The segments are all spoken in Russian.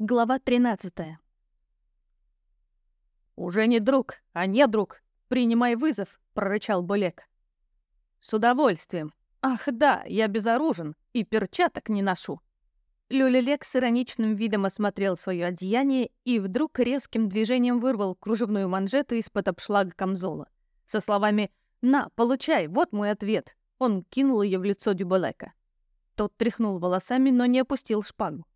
Глава 13 «Уже не друг, а не друг! Принимай вызов!» — прорычал Болек. «С удовольствием! Ах да, я безоружен и перчаток не ношу!» Люлелек с ироничным видом осмотрел свое одеяние и вдруг резким движением вырвал кружевную манжету из-под обшлага камзола. Со словами «На, получай, вот мой ответ!» он кинул ее в лицо дюбалека. Тот тряхнул волосами, но не опустил шпагу.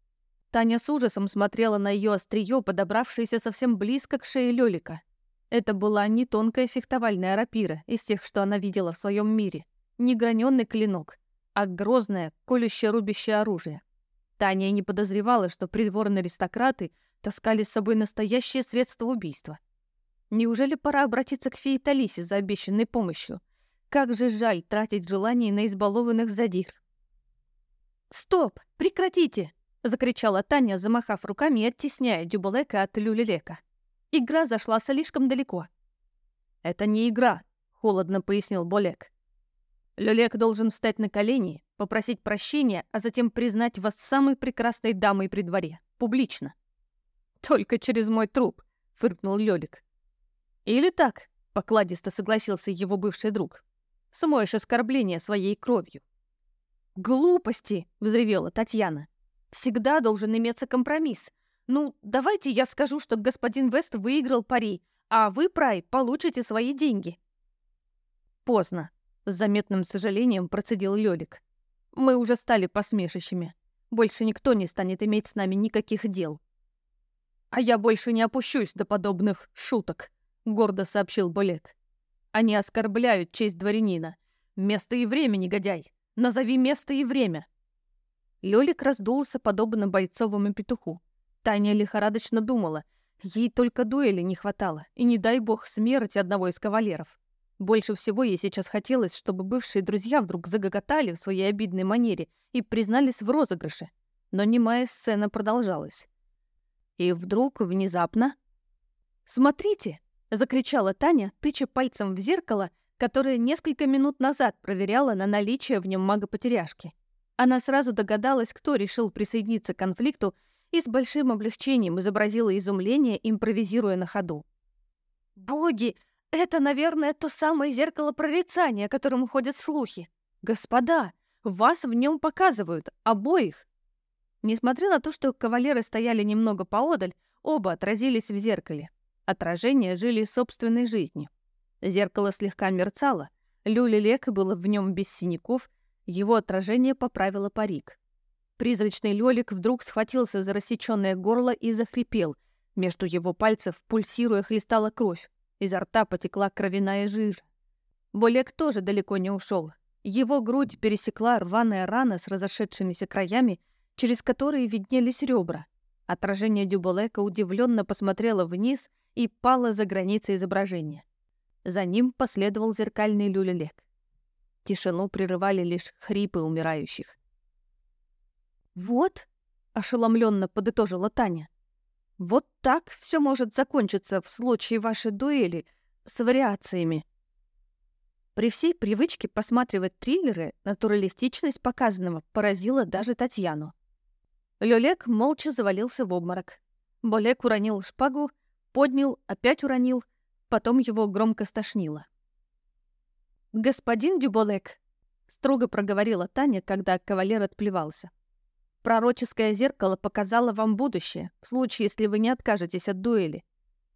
Таня с ужасом смотрела на ее острие, подобравшееся совсем близко к шее Лёлика. Это была не тонкая фехтовальная рапира из тех, что она видела в своем мире, не граненный клинок, а грозное, колющее рубящее оружие. Таня не подозревала, что придворные аристократы таскали с собой настоящее средство убийства. Неужели пора обратиться к фее Талисе за обещанной помощью? Как же жаль тратить желание на избалованных задир. «Стоп! Прекратите!» Закричала Таня, замахав руками и оттесняя Дюбалека от Люлилека. Игра зашла слишком далеко. «Это не игра», — холодно пояснил Болек. «Люлек должен встать на колени, попросить прощения, а затем признать вас самой прекрасной дамой при дворе, публично». «Только через мой труп», — фыркнул Лёлик. «Или так», — покладисто согласился его бывший друг. «Смоешь оскорбление своей кровью». «Глупости!» — взревела Татьяна всегда должен иметься компромисс. Ну, давайте я скажу, что господин Вест выиграл пари, а вы, Прай, получите свои деньги». «Поздно», — с заметным сожалением процедил Лёлик. «Мы уже стали посмешищами. Больше никто не станет иметь с нами никаких дел». «А я больше не опущусь до подобных шуток», — гордо сообщил Болек. «Они оскорбляют честь дворянина. Место и время, негодяй. Назови место и время». Лёлик раздулся, подобно бойцовому петуху. Таня лихорадочно думала. Ей только дуэли не хватало, и не дай бог смерть одного из кавалеров. Больше всего ей сейчас хотелось, чтобы бывшие друзья вдруг загоготали в своей обидной манере и признались в розыгрыше. Но немая сцена продолжалась. И вдруг, внезапно... «Смотрите!» — закричала Таня, тыча пальцем в зеркало, которое несколько минут назад проверяла на наличие в нем мага-потеряшки. Она сразу догадалась, кто решил присоединиться к конфликту, и с большим облегчением изобразила изумление, импровизируя на ходу. «Боги! Это, наверное, то самое зеркало прорицания, о котором ходят слухи. Господа, вас в нем показывают, обоих!» Несмотря на то, что кавалеры стояли немного поодаль, оба отразились в зеркале. Отражения жили собственной жизнью. Зеркало слегка мерцало, Люли Лека было в нем без синяков — его отражение поправило парик. Призрачный лёлик вдруг схватился за рассечённое горло и захрипел. Между его пальцев, пульсируя, хлестала кровь. Изо рта потекла кровяная жижа. Болек тоже далеко не ушёл. Его грудь пересекла рваная рана с разошедшимися краями, через которые виднелись ребра. Отражение Дюболека удивленно посмотрело вниз и пало за границы изображения. За ним последовал зеркальный люлелек. Тишину прерывали лишь хрипы умирающих. «Вот», — ошеломленно подытожила Таня, — «вот так все может закончиться в случае вашей дуэли с вариациями». При всей привычке посматривать триллеры натуралистичность показанного поразила даже Татьяну. Лёлек молча завалился в обморок. Болек уронил шпагу, поднял, опять уронил, потом его громко стошнило. «Господин Дюболек», — строго проговорила Таня, когда кавалер отплевался. «Пророческое зеркало показало вам будущее, в случае, если вы не откажетесь от дуэли.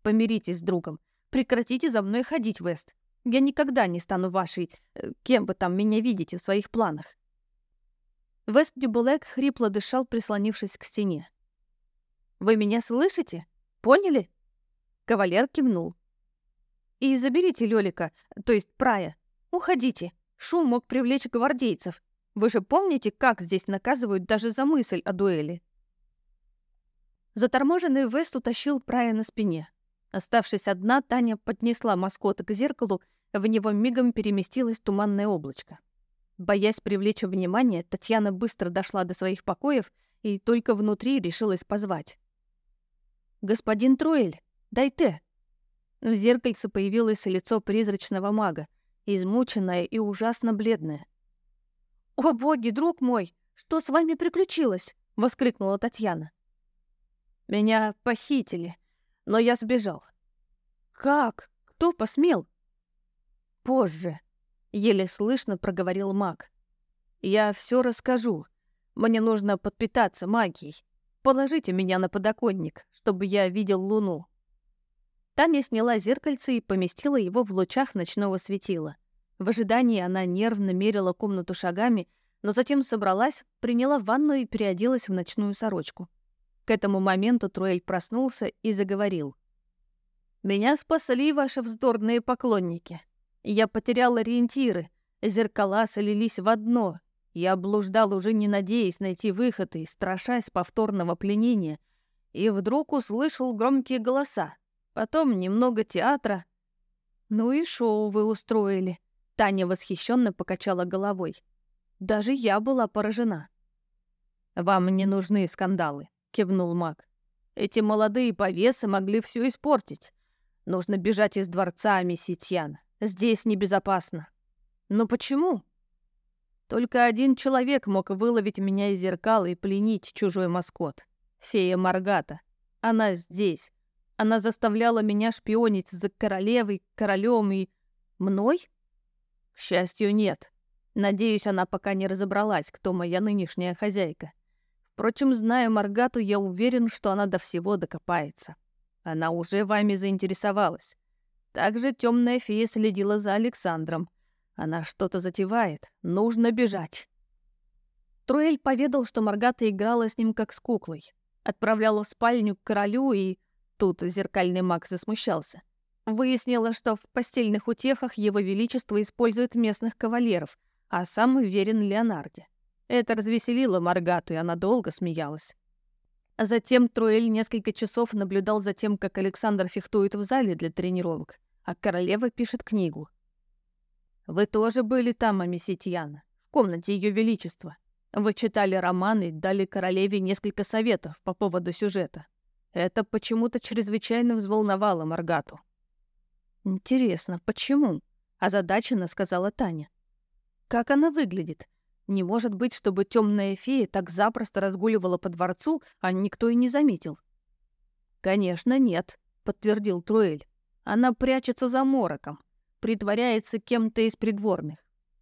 Помиритесь с другом. Прекратите за мной ходить, Вест. Я никогда не стану вашей... Э, кем бы там меня видите в своих планах». Вест Дюболек хрипло дышал, прислонившись к стене. «Вы меня слышите? Поняли?» Кавалер кивнул. «И заберите Лёлика, то есть Прая», Уходите. Шум мог привлечь гвардейцев. Вы же помните, как здесь наказывают даже за мысль о дуэли?» Заторможенный Вест утащил Прая на спине. Оставшись одна, Таня поднесла маскота к зеркалу, в него мигом переместилось туманное облачко. Боясь привлечь внимание, Татьяна быстро дошла до своих покоев и только внутри решилась позвать. «Господин Труэль, дай ты!» В зеркальце появилось лицо призрачного мага измученная и ужасно бледная. «О, боги, друг мой, что с вами приключилось?» — воскликнула Татьяна. «Меня похитили, но я сбежал». «Как? Кто посмел?» «Позже», — еле слышно проговорил маг. «Я все расскажу. Мне нужно подпитаться магией. Положите меня на подоконник, чтобы я видел луну». Таня сняла зеркальце и поместила его в лучах ночного светила. В ожидании она нервно мерила комнату шагами, но затем собралась, приняла ванну и переоделась в ночную сорочку. К этому моменту Труэль проснулся и заговорил. «Меня спасли ваши вздорные поклонники. Я потерял ориентиры. Зеркала солились в одно. Я блуждал, уже не надеясь найти выход и страшась повторного пленения. И вдруг услышал громкие голоса. Потом немного театра. Ну и шоу вы устроили. Таня восхищенно покачала головой. Даже я была поражена. Вам не нужны скандалы, кивнул Мак. Эти молодые повесы могли все испортить. Нужно бежать из дворца Меситьян. Здесь небезопасно. Но почему? Только один человек мог выловить меня из зеркала и пленить чужой маскот. Фея Маргата. Она здесь. Она заставляла меня шпионить за королевой, королем и... мной? К счастью, нет. Надеюсь, она пока не разобралась, кто моя нынешняя хозяйка. Впрочем, зная Маргату, я уверен, что она до всего докопается. Она уже вами заинтересовалась. Также темная фея следила за Александром. Она что-то затевает. Нужно бежать. Труэль поведал, что Маргата играла с ним как с куклой. Отправляла в спальню к королю и Тут зеркальный маг засмущался. Выяснила, что в постельных утехах его величество использует местных кавалеров, а сам верен Леонарде. Это развеселило Маргату, и она долго смеялась. Затем Труэль несколько часов наблюдал за тем, как Александр фехтует в зале для тренировок, а королева пишет книгу. «Вы тоже были там, Амиситьяна, в комнате Ее Величества. Вы читали романы и дали королеве несколько советов по поводу сюжета. Это почему-то чрезвычайно взволновало Маргату. «Интересно, почему?» — озадаченно сказала Таня. «Как она выглядит? Не может быть, чтобы темная фея так запросто разгуливала по дворцу, а никто и не заметил». «Конечно, нет», — подтвердил Труэль. «Она прячется за мороком, притворяется кем-то из придворных.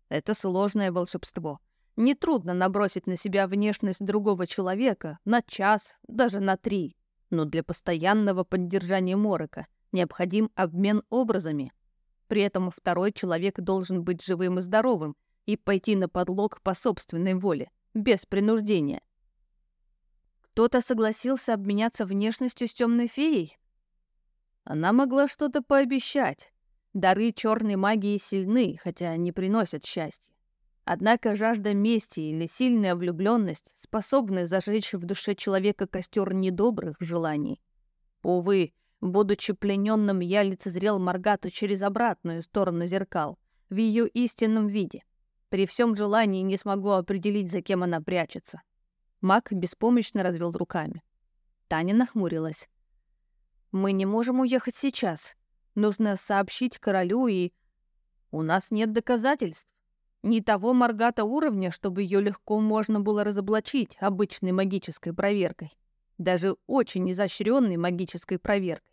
Это сложное волшебство. Нетрудно набросить на себя внешность другого человека на час, даже на три но для постоянного поддержания морока необходим обмен образами. При этом второй человек должен быть живым и здоровым и пойти на подлог по собственной воле, без принуждения. Кто-то согласился обменяться внешностью с темной феей? Она могла что-то пообещать. Дары черной магии сильны, хотя не приносят счастья. Однако жажда мести или сильная влюбленность способны зажечь в душе человека костер недобрых желаний. Увы, будучи плененным, я лицезрел Маргату через обратную сторону зеркал, в ее истинном виде. При всем желании не смогу определить, за кем она прячется. Мак беспомощно развел руками. Таня нахмурилась. «Мы не можем уехать сейчас. Нужно сообщить королю и...» «У нас нет доказательств не того Маргата уровня, чтобы ее легко можно было разоблачить обычной магической проверкой, даже очень изощренной магической проверкой.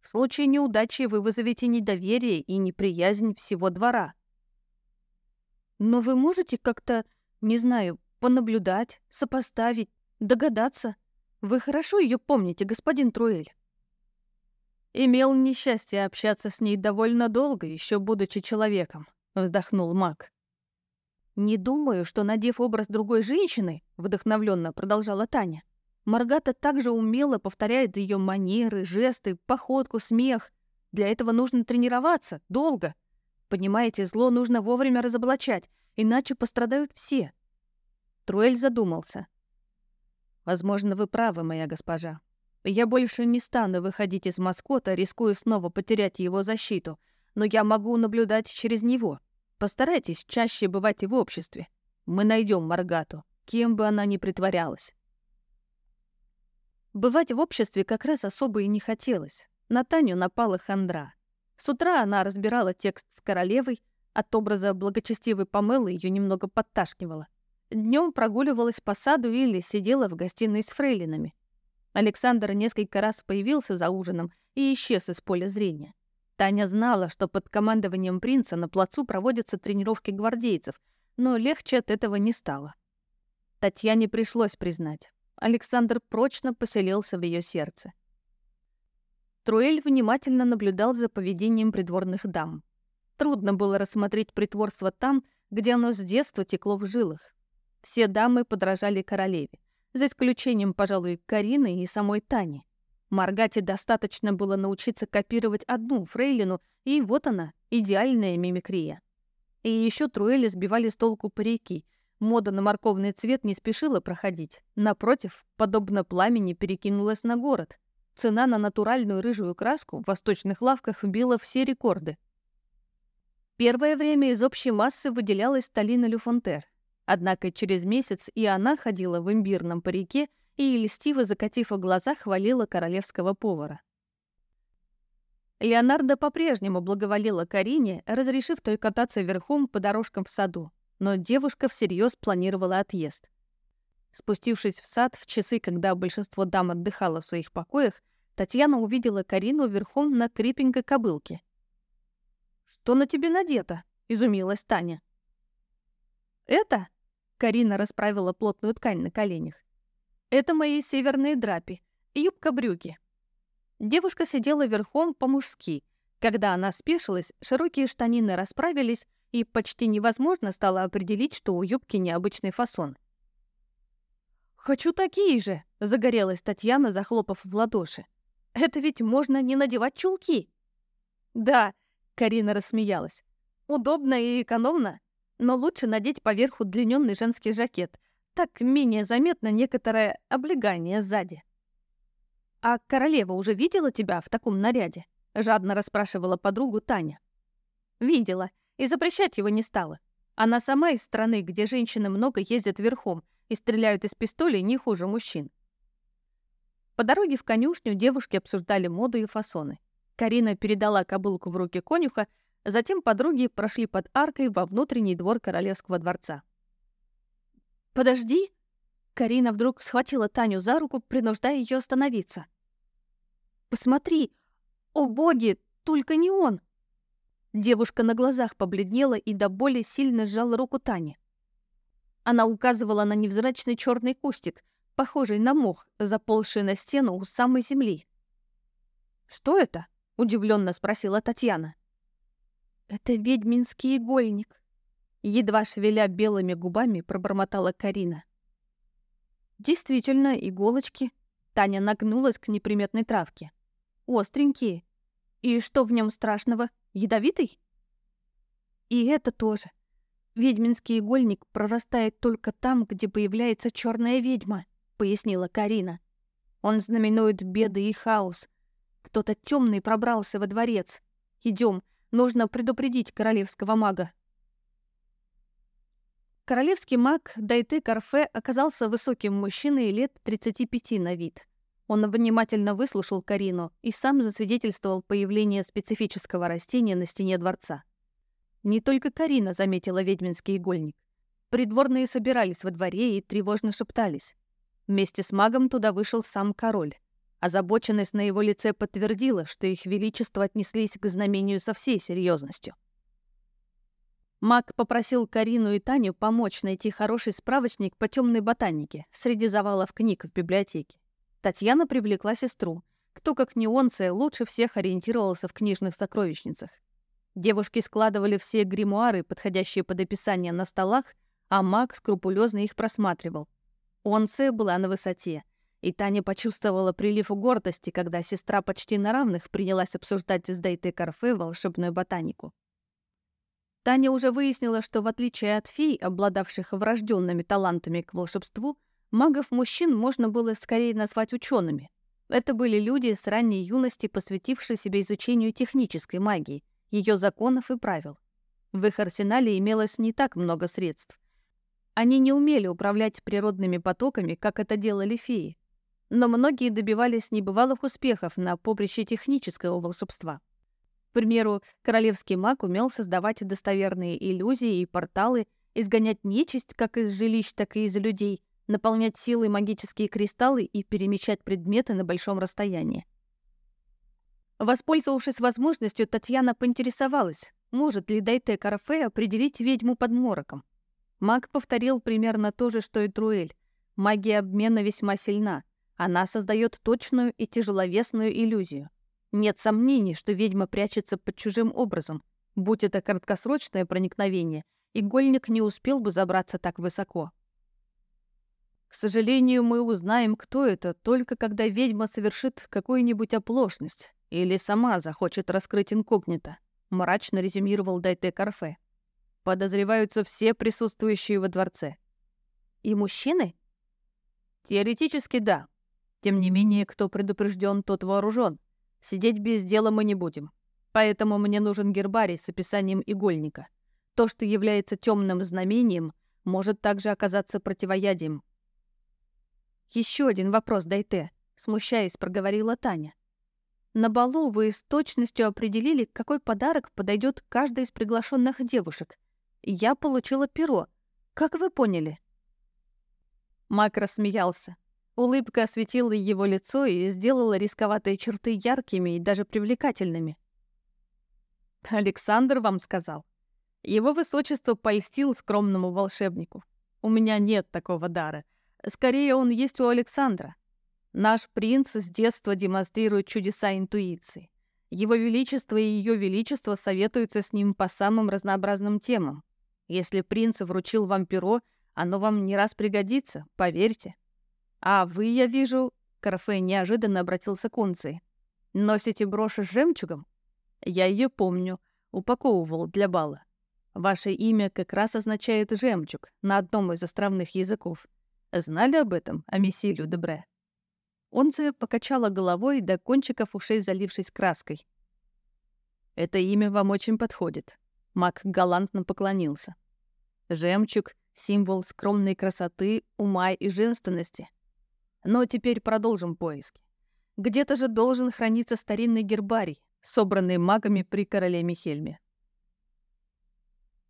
В случае неудачи вы вызовете недоверие и неприязнь всего двора. Но вы можете как-то, не знаю, понаблюдать, сопоставить, догадаться. Вы хорошо ее помните, господин Труэль. Имел несчастье общаться с ней довольно долго, еще будучи человеком, вздохнул Мак. «Не думаю, что, надев образ другой женщины, — вдохновленно продолжала Таня, — Маргата также умело повторяет ее манеры, жесты, походку, смех. Для этого нужно тренироваться, долго. Понимаете, зло нужно вовремя разоблачать, иначе пострадают все». Труэль задумался. «Возможно, вы правы, моя госпожа. Я больше не стану выходить из маскота, рискуя снова потерять его защиту, но я могу наблюдать через него. Постарайтесь чаще бывать в обществе. Мы найдем Маргату, кем бы она ни притворялась. Бывать в обществе как раз особо и не хотелось. На Таню напала хандра. С утра она разбирала текст с королевой, от образа благочестивой помылы ее немного подташнивала. Днем прогуливалась по саду или сидела в гостиной с фрейлинами. Александр несколько раз появился за ужином и исчез из поля зрения. Таня знала, что под командованием принца на плацу проводятся тренировки гвардейцев, но легче от этого не стало. Татьяне пришлось признать, Александр прочно поселился в ее сердце. Труэль внимательно наблюдал за поведением придворных дам. Трудно было рассмотреть притворство там, где оно с детства текло в жилах. Все дамы подражали королеве, за исключением, пожалуй, Карины и самой Тани. Маргате достаточно было научиться копировать одну фрейлину, и вот она, идеальная мимикрия. И еще Труэли сбивали с толку парики. Мода на морковный цвет не спешила проходить. Напротив, подобно пламени, перекинулась на город. Цена на натуральную рыжую краску в восточных лавках вбила все рекорды. Первое время из общей массы выделялась Талина Люфонтер. Однако через месяц и она ходила в имбирном парике – и льстиво закатив в глазах, хвалила королевского повара. Леонардо по-прежнему благоволила Карине, разрешив той кататься верхом по дорожкам в саду, но девушка всерьез планировала отъезд. Спустившись в сад в часы, когда большинство дам отдыхало в своих покоях, Татьяна увидела Карину верхом на крепенькой кобылке. «Что на тебе надето?» — изумилась Таня. «Это?» — Карина расправила плотную ткань на коленях. Это мои северные драпи, юбка-брюки. Девушка сидела верхом по-мужски. Когда она спешилась, широкие штанины расправились, и почти невозможно стало определить, что у юбки необычный фасон. «Хочу такие же!» — загорелась Татьяна, захлопав в ладоши. «Это ведь можно не надевать чулки!» «Да!» — Карина рассмеялась. «Удобно и экономно, но лучше надеть поверх удлиненный женский жакет, так менее заметно некоторое облегание сзади. «А королева уже видела тебя в таком наряде?» — жадно расспрашивала подругу Таня. «Видела, и запрещать его не стала. Она сама из страны, где женщины много ездят верхом и стреляют из пистолей не хуже мужчин». По дороге в конюшню девушки обсуждали моду и фасоны. Карина передала кобылку в руки конюха, затем подруги прошли под аркой во внутренний двор королевского дворца. «Подожди!» Карина вдруг схватила Таню за руку, принуждая ее остановиться. «Посмотри! О боги! Только не он!» Девушка на глазах побледнела и до боли сильно сжала руку Тани. Она указывала на невзрачный черный кустик, похожий на мох, заползший на стену у самой земли. «Что это?» — удивленно спросила Татьяна. «Это ведьминский игольник», едва шевеля белыми губами, пробормотала Карина. Действительно, иголочки. Таня нагнулась к неприметной травке. Остренькие. И что в нем страшного? Ядовитый? И это тоже. Ведьминский игольник прорастает только там, где появляется черная ведьма, пояснила Карина. Он знаменует беды и хаос. Кто-то темный пробрался во дворец. Идем, нужно предупредить королевского мага. Королевский маг Дайте Карфе оказался высоким мужчиной лет 35 на вид. Он внимательно выслушал Карину и сам засвидетельствовал появление специфического растения на стене дворца. Не только Карина заметила ведьминский игольник. Придворные собирались во дворе и тревожно шептались. Вместе с магом туда вышел сам король. Озабоченность на его лице подтвердила, что их величество отнеслись к знамению со всей серьезностью. Мак попросил Карину и Таню помочь найти хороший справочник по темной ботанике среди завалов книг в библиотеке. Татьяна привлекла сестру. Кто, как не он, лучше всех ориентировался в книжных сокровищницах. Девушки складывали все гримуары, подходящие под описание на столах, а Мак скрупулезно их просматривал. Онце была на высоте, и Таня почувствовала прилив гордости, когда сестра почти на равных принялась обсуждать с Дайте Карфе волшебную ботанику. Таня уже выяснила, что в отличие от фей, обладавших врожденными талантами к волшебству, магов-мужчин можно было скорее назвать учеными. Это были люди с ранней юности, посвятившие себя изучению технической магии, ее законов и правил. В их арсенале имелось не так много средств. Они не умели управлять природными потоками, как это делали феи. Но многие добивались небывалых успехов на поприще технического волшебства. К примеру, королевский маг умел создавать достоверные иллюзии и порталы, изгонять нечисть как из жилищ, так и из людей, наполнять силой магические кристаллы и перемещать предметы на большом расстоянии. Воспользовавшись возможностью, Татьяна поинтересовалась, может ли Дайте Карафе определить ведьму под мороком. Маг повторил примерно то же, что и Труэль. Магия обмена весьма сильна. Она создает точную и тяжеловесную иллюзию. Нет сомнений, что ведьма прячется под чужим образом. Будь это краткосрочное проникновение, игольник не успел бы забраться так высоко. К сожалению, мы узнаем, кто это, только когда ведьма совершит какую-нибудь оплошность или сама захочет раскрыть инкогнито, мрачно резюмировал Дайте Карфе. Подозреваются все присутствующие во дворце. И мужчины? Теоретически да. Тем не менее, кто предупрежден, тот вооружен. Сидеть без дела мы не будем. Поэтому мне нужен гербарий с описанием игольника. То, что является темным знамением, может также оказаться противоядием. Еще один вопрос, Дайте, смущаясь, проговорила Таня. На балу вы с точностью определили, какой подарок подойдет каждой из приглашенных девушек. Я получила перо. Как вы поняли? Мак рассмеялся. Улыбка осветила его лицо и сделала рисковатые черты яркими и даже привлекательными. «Александр вам сказал». Его высочество польстил скромному волшебнику. «У меня нет такого дара. Скорее, он есть у Александра. Наш принц с детства демонстрирует чудеса интуиции. Его Величество и Ее Величество советуются с ним по самым разнообразным темам. Если принц вручил вам перо, оно вам не раз пригодится, поверьте». «А вы, я вижу...» — Карфей неожиданно обратился к Унции. «Носите брошь с жемчугом?» «Я ее помню. Упаковывал для бала. Ваше имя как раз означает «жемчуг» на одном из островных языков. Знали об этом, Амисилю, Мессилю Дебре?» Онция покачала головой до кончиков ушей, залившись краской. «Это имя вам очень подходит», — Мак галантно поклонился. «Жемчуг — символ скромной красоты, ума и женственности. Но теперь продолжим поиски. Где-то же должен храниться старинный гербарий, собранный магами при короле Михельме.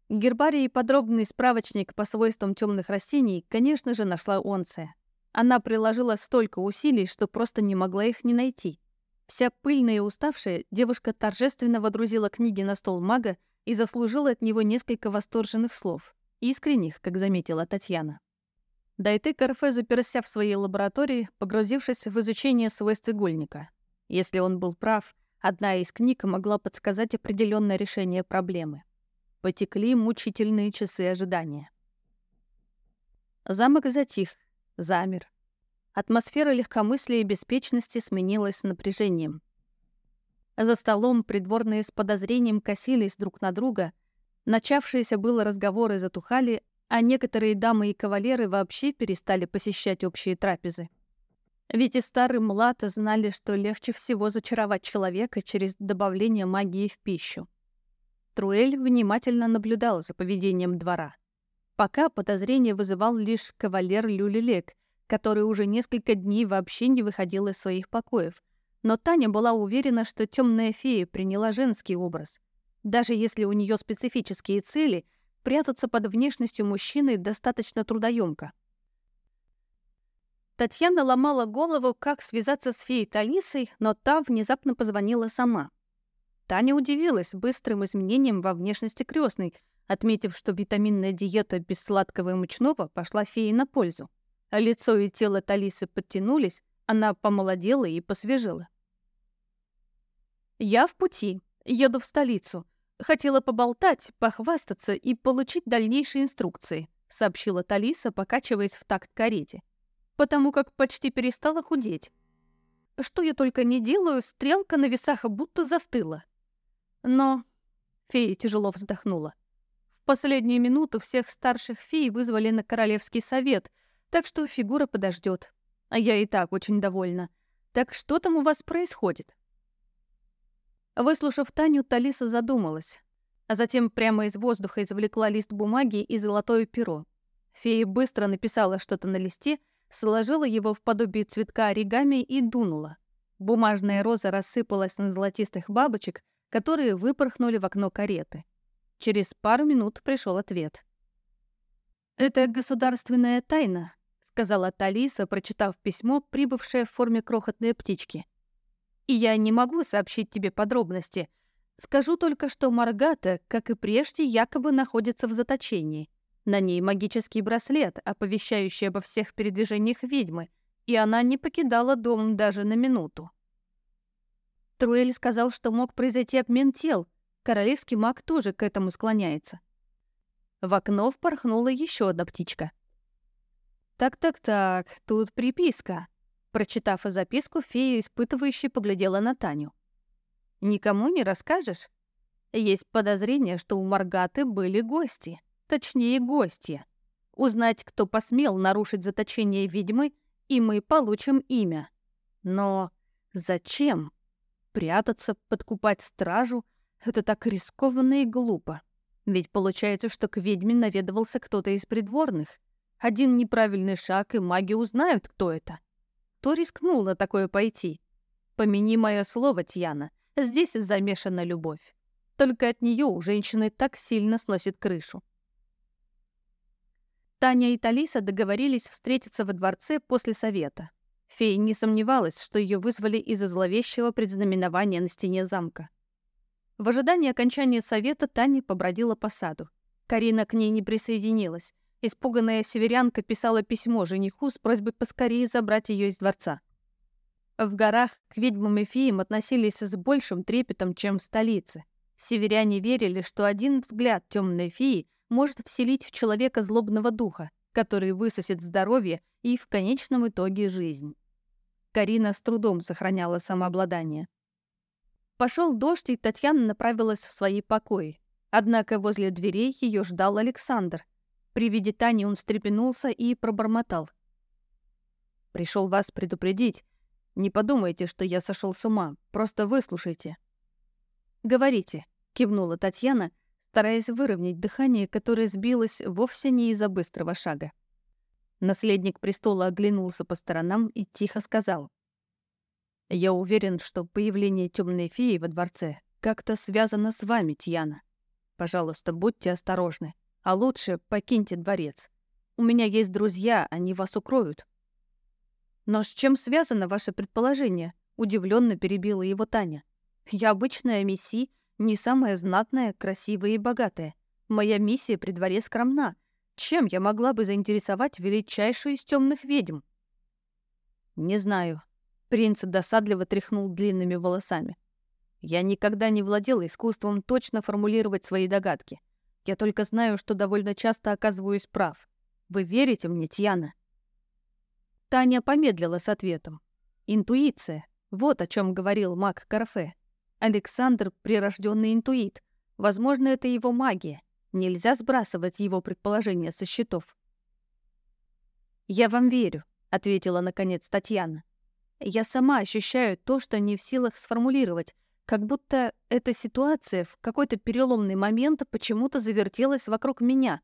Гербарий и подробный справочник по свойствам темных растений, конечно же, нашла Онция. Она приложила столько усилий, что просто не могла их не найти. Вся пыльная и уставшая, девушка торжественно водрузила книги на стол мага и заслужила от него несколько восторженных слов. Искренних, как заметила Татьяна. Дайте Карфе заперся в своей лаборатории, погрузившись в изучение свойств игольника. Если он был прав, одна из книг могла подсказать определенное решение проблемы. Потекли мучительные часы ожидания. Замок затих, замер. Атмосфера легкомыслия и беспечности сменилась напряжением. За столом придворные с подозрением косились друг на друга. Начавшиеся было разговоры затухали, а некоторые дамы и кавалеры вообще перестали посещать общие трапезы. Ведь и старые млад знали, что легче всего зачаровать человека через добавление магии в пищу. Труэль внимательно наблюдал за поведением двора. Пока подозрение вызывал лишь кавалер Люлилек, который уже несколько дней вообще не выходил из своих покоев. Но Таня была уверена, что темная фея приняла женский образ. Даже если у нее специфические цели — прятаться под внешностью мужчины достаточно трудоемко. Татьяна ломала голову, как связаться с феей Талисой, но та внезапно позвонила сама. Таня удивилась быстрым изменениям во внешности крестной, отметив, что витаминная диета без сладкого и мучного пошла фее на пользу. А лицо и тело Талисы подтянулись, она помолодела и посвежела. «Я в пути, еду в столицу. «Хотела поболтать, похвастаться и получить дальнейшие инструкции», сообщила Талиса, покачиваясь в такт карете, «потому как почти перестала худеть. Что я только не делаю, стрелка на весах будто застыла». «Но...» — фея тяжело вздохнула. «В последнюю минуту всех старших фей вызвали на Королевский совет, так что фигура подождет. А я и так очень довольна. Так что там у вас происходит?» Выслушав Таню, Талиса задумалась, а затем прямо из воздуха извлекла лист бумаги и золотое перо. Фея быстро написала что-то на листе, сложила его в подобие цветка оригами и дунула. Бумажная роза рассыпалась на золотистых бабочек, которые выпорхнули в окно кареты. Через пару минут пришел ответ. «Это государственная тайна», — сказала Талиса, прочитав письмо, прибывшее в форме крохотной птички и я не могу сообщить тебе подробности. Скажу только, что Маргата, как и прежде, якобы находится в заточении. На ней магический браслет, оповещающий обо всех передвижениях ведьмы, и она не покидала дом даже на минуту. Труэль сказал, что мог произойти обмен тел. Королевский маг тоже к этому склоняется. В окно впорхнула еще одна птичка. «Так-так-так, тут приписка», Прочитав и записку, фея испытывающе поглядела на Таню. «Никому не расскажешь?» Есть подозрение, что у Маргаты были гости. Точнее, гости. Узнать, кто посмел нарушить заточение ведьмы, и мы получим имя. Но зачем? Прятаться, подкупать стражу — это так рискованно и глупо. Ведь получается, что к ведьме наведывался кто-то из придворных. Один неправильный шаг, и маги узнают, кто это. — кто рискнул на такое пойти? Помяни мое слово, Тьяна, здесь замешана любовь. Только от нее у женщины так сильно сносит крышу. Таня и Талиса договорились встретиться во дворце после совета. Фея не сомневалась, что ее вызвали из-за зловещего предзнаменования на стене замка. В ожидании окончания совета Таня побродила по саду. Карина к ней не присоединилась, Испуганная северянка писала письмо жениху с просьбой поскорее забрать ее из дворца. В горах к ведьмам и феям относились с большим трепетом, чем в столице. Северяне верили, что один взгляд темной феи может вселить в человека злобного духа, который высосет здоровье и в конечном итоге жизнь. Карина с трудом сохраняла самообладание. Пошел дождь, и Татьяна направилась в свои покои. Однако возле дверей ее ждал Александр, при виде Тани он встрепенулся и пробормотал. «Пришел вас предупредить. Не подумайте, что я сошел с ума. Просто выслушайте». «Говорите», — кивнула Татьяна, стараясь выровнять дыхание, которое сбилось вовсе не из-за быстрого шага. Наследник престола оглянулся по сторонам и тихо сказал. «Я уверен, что появление темной феи во дворце как-то связано с вами, Тьяна. Пожалуйста, будьте осторожны. А лучше покиньте дворец. У меня есть друзья, они вас укроют». «Но с чем связано ваше предположение?» — удивленно перебила его Таня. «Я обычная мисси, не самая знатная, красивая и богатая. Моя миссия при дворе скромна. Чем я могла бы заинтересовать величайшую из темных ведьм?» «Не знаю». Принц досадливо тряхнул длинными волосами. «Я никогда не владел искусством точно формулировать свои догадки. Я только знаю, что довольно часто оказываюсь прав. Вы верите мне, Тьяна?» Таня помедлила с ответом. «Интуиция. Вот о чем говорил маг Карфе. Александр — прирожденный интуит. Возможно, это его магия. Нельзя сбрасывать его предположения со счетов». «Я вам верю», — ответила наконец Татьяна. «Я сама ощущаю то, что не в силах сформулировать, как будто эта ситуация в какой-то переломный момент почему-то завертелась вокруг меня.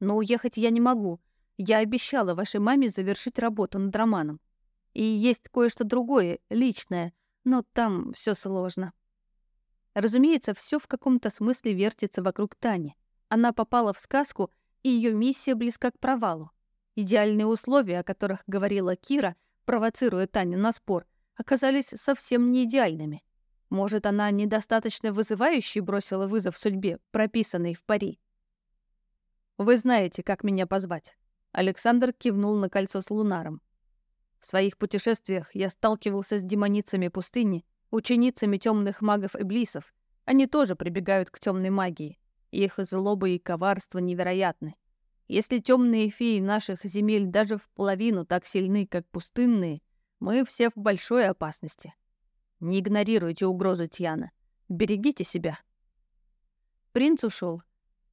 Но уехать я не могу. Я обещала вашей маме завершить работу над романом. И есть кое-что другое, личное, но там все сложно. Разумеется, все в каком-то смысле вертится вокруг Тани. Она попала в сказку, и ее миссия близка к провалу. Идеальные условия, о которых говорила Кира, провоцируя Таню на спор, оказались совсем не идеальными. Может, она недостаточно вызывающе бросила вызов судьбе, прописанной в пари? «Вы знаете, как меня позвать». Александр кивнул на кольцо с лунаром. В своих путешествиях я сталкивался с демоницами пустыни, ученицами темных магов и блисов. Они тоже прибегают к темной магии. Их злоба и коварство невероятны. Если темные феи наших земель даже в половину так сильны, как пустынные, мы все в большой опасности. Не игнорируйте угрозу Тьяна. Берегите себя. Принц ушел.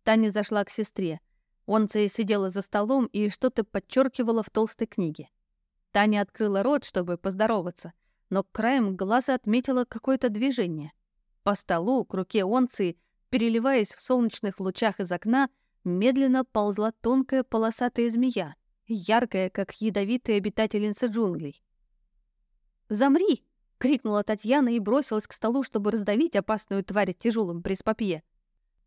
Таня зашла к сестре. Онция сидела за столом и что-то подчеркивала в толстой книге. Таня открыла рот, чтобы поздороваться, но краем глаза отметила какое-то движение. По столу, к руке Онции, переливаясь в солнечных лучах из окна, медленно ползла тонкая полосатая змея, яркая, как ядовитая обитательница джунглей. «Замри!» крикнула Татьяна и бросилась к столу, чтобы раздавить опасную тварь тяжелым приспопье.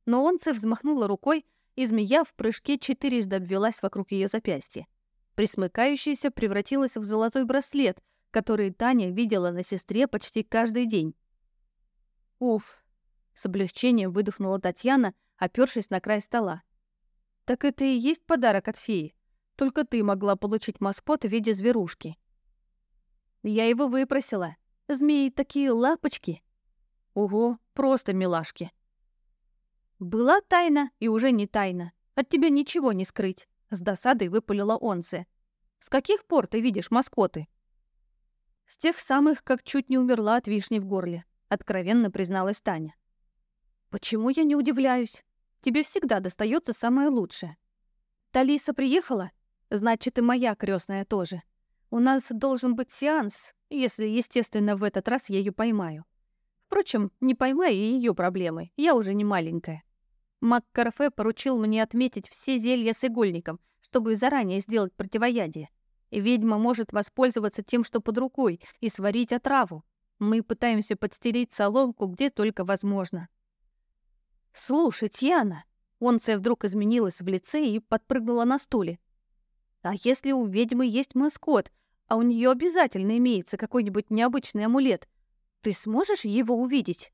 Но онце взмахнула рукой, и змея в прыжке четырежды обвелась вокруг ее запястья. Присмыкающаяся превратилась в золотой браслет, который Таня видела на сестре почти каждый день. «Уф!» — с облегчением выдохнула Татьяна, опёршись на край стола. «Так это и есть подарок от феи. Только ты могла получить маскот в виде зверушки». «Я его выпросила», Змеи такие лапочки. Ого, просто милашки. Была тайна и уже не тайна. От тебя ничего не скрыть. С досадой выпалила Онсе. С каких пор ты видишь маскоты? С тех самых, как чуть не умерла от вишни в горле, откровенно призналась Таня. Почему я не удивляюсь? Тебе всегда достается самое лучшее. Талиса приехала? Значит, и моя крестная тоже. У нас должен быть сеанс, если, естественно, в этот раз я ее поймаю. Впрочем, не поймаю и ее проблемы. Я уже не маленькая. Маккарфе поручил мне отметить все зелья с игольником, чтобы заранее сделать противоядие. Ведьма может воспользоваться тем, что под рукой, и сварить отраву. Мы пытаемся подстелить соломку где только возможно. «Слушай, Тьяна!» онце вдруг изменилась в лице и подпрыгнула на стуле. «А если у ведьмы есть маскот, а у нее обязательно имеется какой-нибудь необычный амулет. Ты сможешь его увидеть?»